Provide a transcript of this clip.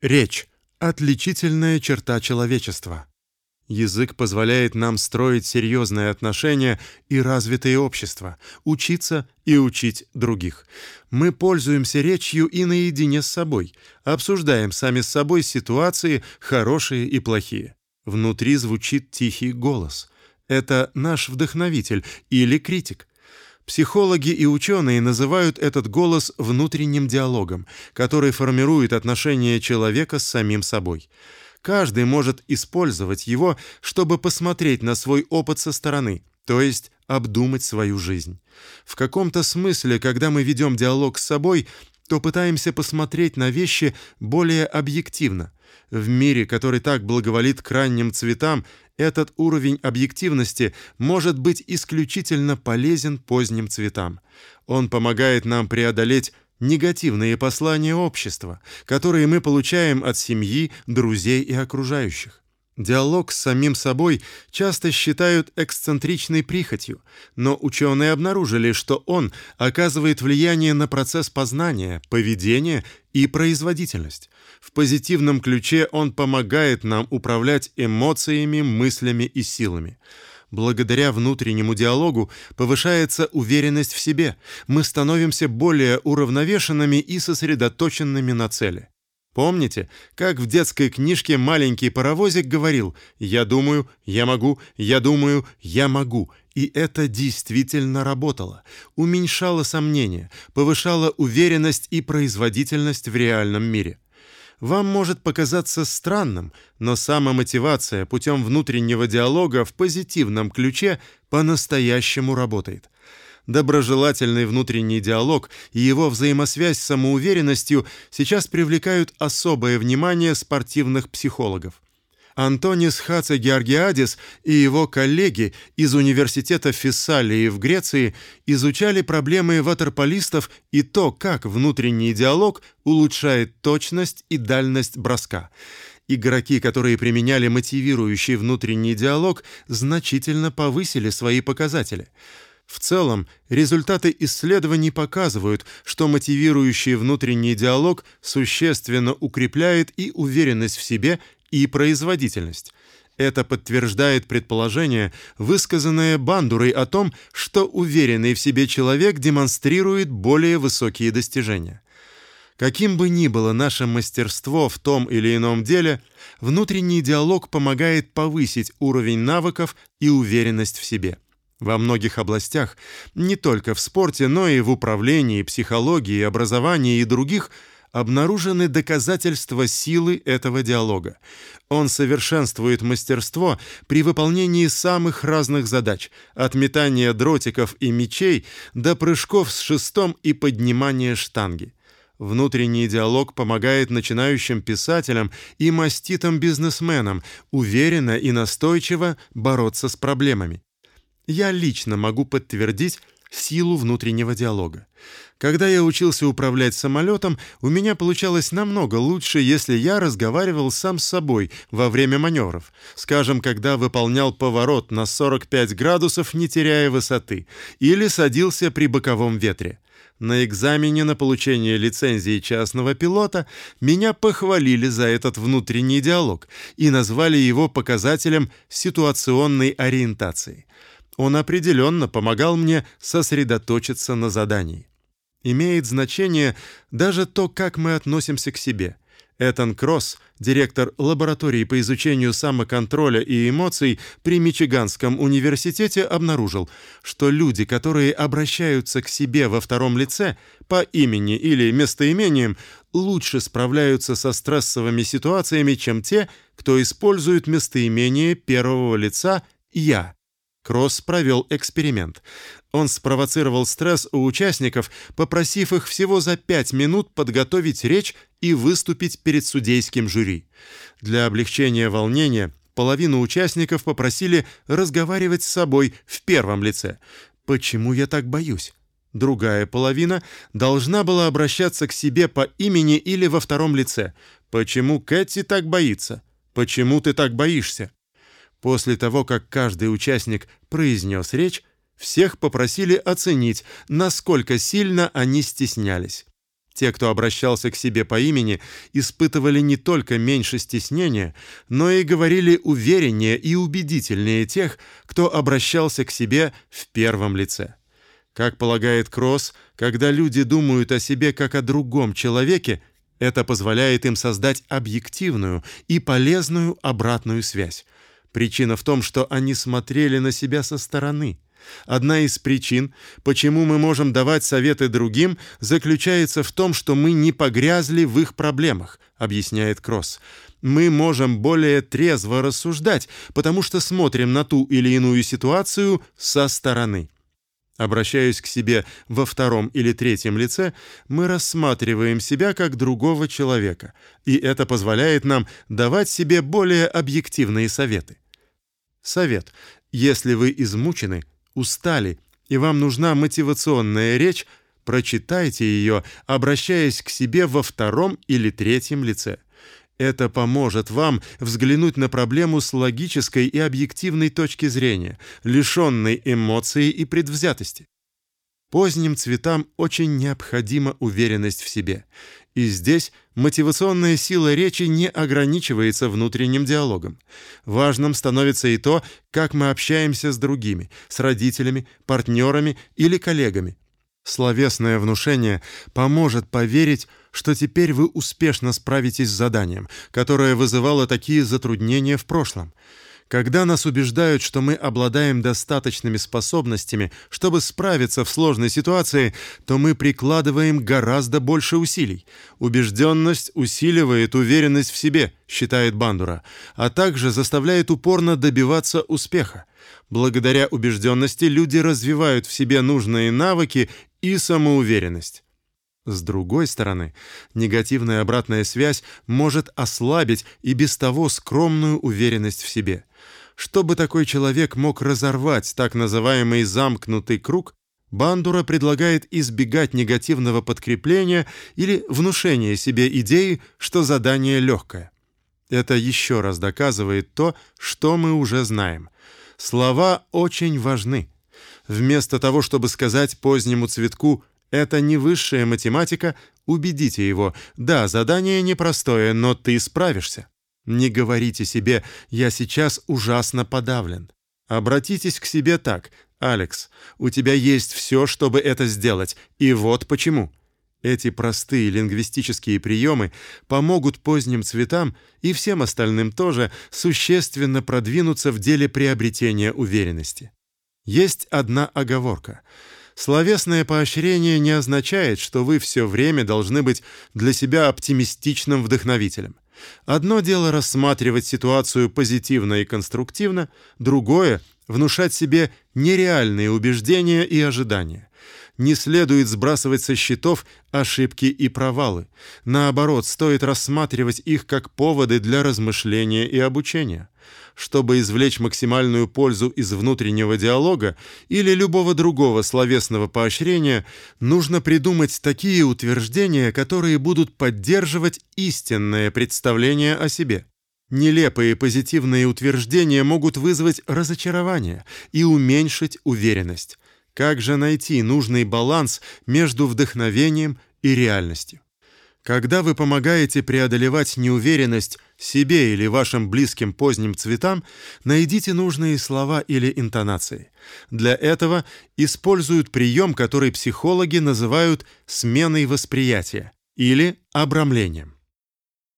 Речь отличительная черта человечества. Язык позволяет нам строить серьезные отношения и развитое общество, учиться и учить других. Мы пользуемся речью и наедине с собой, обсуждаем сами с собой ситуации, хорошие и плохие. Внутри звучит тихий голос. Это наш вдохновитель или критик. Психологи и ученые называют этот голос внутренним диалогом, который формирует отношения человека с самим собой. Каждый может использовать его, чтобы посмотреть на свой опыт со стороны, то есть обдумать свою жизнь. В каком-то смысле, когда мы ведем диалог с собой, то пытаемся посмотреть на вещи более объективно. В мире, который так благоволит к ранним цветам, этот уровень объективности может быть исключительно полезен поздним цветам. Он помогает нам преодолеть негативные послания общества, которые мы получаем от семьи, друзей и окружающих. Диалог с самим собой часто считают эксцентричной прихотью, но ученые обнаружили, что он оказывает влияние на процесс познания, поведение и производительность. В позитивном ключе он помогает нам управлять эмоциями, мыслями и силами. Благодаря внутреннему диалогу повышается уверенность в себе. Мы становимся более уравновешенными и сосредоточенными на цели. Помните, как в детской книжке маленький паровозик говорил: "Я думаю, я могу, я думаю, я могу". И это действительно работало. Уменьшало сомнения, повышало уверенность и производительность в реальном мире. Вам может показаться странным, но самомотивация путем внутреннего диалога в позитивном ключе по-настоящему работает доброжелательный внутренний диалог и его взаимосвязь с самоуверенностью сейчас привлекают особое внимание спортивных психологов. Антонис Хацегеоргиадис и его коллеги из университета Фессалии в Греции изучали проблемы ватерполистов и то, как внутренний диалог улучшает точность и дальность броска. Игроки, которые применяли мотивирующий внутренний диалог, значительно повысили свои показатели. В целом, результаты исследований показывают, что мотивирующий внутренний диалог существенно укрепляет и уверенность в себе, и производительность. Это подтверждает предположение, высказанное Бандурой о том, что уверенный в себе человек демонстрирует более высокие достижения. Каким бы ни было наше мастерство в том или ином деле, внутренний диалог помогает повысить уровень навыков и уверенность в себе. Во многих областях, не только в спорте, но и в управлении, психологии, образовании и других, обнаружены доказательства силы этого диалога. Он совершенствует мастерство при выполнении самых разных задач, от метания дротиков и мечей до прыжков с шестом и поднимания штанги. Внутренний диалог помогает начинающим писателям и маститым бизнесменам уверенно и настойчиво бороться с проблемами. Я лично могу подтвердить силу внутреннего диалога. Когда я учился управлять самолетом, у меня получалось намного лучше, если я разговаривал сам с собой во время маневров. Скажем, когда выполнял поворот на 45 градусов, не теряя высоты, или садился при боковом ветре. На экзамене на получение лицензии частного пилота меня похвалили за этот внутренний диалог и назвали его показателем ситуационной ориентации. Он определенно помогал мне сосредоточиться на задании. Имеет значение даже то, как мы относимся к себе. Этан Кросс, директор лаборатории по изучению самоконтроля и эмоций при Мичиганском университете, обнаружил, что люди, которые обращаются к себе во втором лице по имени или местоимениям, лучше справляются со стрессовыми ситуациями, чем те, кто использует местоимение первого лица я. Кросс провел эксперимент. Он спровоцировал стресс у участников, попросив их всего за пять минут подготовить речь и выступить перед судейским жюри. Для облегчения волнения половину участников попросили разговаривать с собой в первом лице. Почему я так боюсь? Другая половина должна была обращаться к себе по имени или во втором лице. Почему Кэти так боится? Почему ты так боишься? После того, как каждый участник произнес речь, всех попросили оценить, насколько сильно они стеснялись. Те, кто обращался к себе по имени, испытывали не только меньше стеснения, но и говорили увереннее и убедительнее тех, кто обращался к себе в первом лице. Как полагает Кросс, когда люди думают о себе как о другом человеке, это позволяет им создать объективную и полезную обратную связь. Причина в том, что они смотрели на себя со стороны. Одна из причин, почему мы можем давать советы другим, заключается в том, что мы не погрязли в их проблемах, объясняет Кросс. Мы можем более трезво рассуждать, потому что смотрим на ту или иную ситуацию со стороны. Обращаясь к себе во втором или третьем лице, мы рассматриваем себя как другого человека, и это позволяет нам давать себе более объективные советы. Совет: если вы измучены, устали и вам нужна мотивационная речь, прочитайте ее, обращаясь к себе во втором или третьем лице. Это поможет вам взглянуть на проблему с логической и объективной точки зрения, лишенной эмоций и предвзятости. Поздним цветам очень необходима уверенность в себе. И здесь мотивационная сила речи не ограничивается внутренним диалогом. Важным становится и то, как мы общаемся с другими, с родителями, партнерами или коллегами. Словесное внушение поможет поверить, что теперь вы успешно справитесь с заданием, которое вызывало такие затруднения в прошлом. Когда нас убеждают, что мы обладаем достаточными способностями, чтобы справиться в сложной ситуации, то мы прикладываем гораздо больше усилий. Убежденность усиливает уверенность в себе, считает Бандура, а также заставляет упорно добиваться успеха. Благодаря убежденности люди развивают в себе нужные навыки и самоуверенность. С другой стороны, негативная обратная связь может ослабить и без того скромную уверенность в себе. Чтобы такой человек мог разорвать так называемый замкнутый круг, Бандура предлагает избегать негативного подкрепления или внушения себе идеи, что задание легкое. Это еще раз доказывает то, что мы уже знаем. Слова очень важны. Вместо того, чтобы сказать позднему цветку это не высшая математика, убедите его. Да, задание непростое, но ты справишься. Не говорите себе: "Я сейчас ужасно подавлен". Обратитесь к себе так: "Алекс, у тебя есть все, чтобы это сделать, и вот почему". Эти простые лингвистические приемы помогут поздним цветам и всем остальным тоже существенно продвинуться в деле приобретения уверенности. Есть одна оговорка. Словесное поощрение не означает, что вы все время должны быть для себя оптимистичным вдохновителем. Одно дело рассматривать ситуацию позитивно и конструктивно, другое внушать себе нереальные убеждения и ожидания. Не следует сбрасывать со счетов ошибки и провалы. Наоборот, стоит рассматривать их как поводы для размышления и обучения чтобы извлечь максимальную пользу из внутреннего диалога или любого другого словесного поощрения, нужно придумать такие утверждения, которые будут поддерживать истинное представление о себе. Нелепые позитивные утверждения могут вызвать разочарование и уменьшить уверенность. Как же найти нужный баланс между вдохновением и реальностью? Когда вы помогаете преодолевать неуверенность себе или вашим близким поздним цветам, найдите нужные слова или интонации. Для этого используют прием, который психологи называют сменой восприятия или обрамлением.